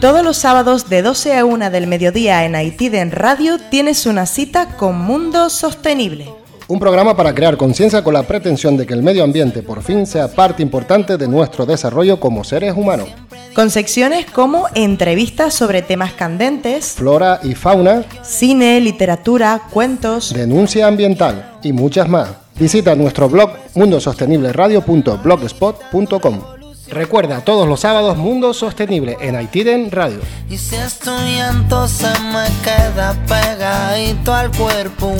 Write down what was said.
Todos los sábados de 12 a 1 del mediodía en Haitiden Radio tienes una cita con Mundo Sostenible. Un programa para crear conciencia con la pretensión de que el medio ambiente por fin sea parte importante de nuestro desarrollo como seres humanos. Con secciones como entrevistas sobre temas candentes, flora y fauna, cine, literatura, cuentos, denuncia ambiental y muchas más. Visita nuestro blog mundosostenibleradio.blogspot.com. Recuerda todos los sábados Mundo Sostenible en Haitiden Radio. Y si estoy me queda pegadito al cuerpo.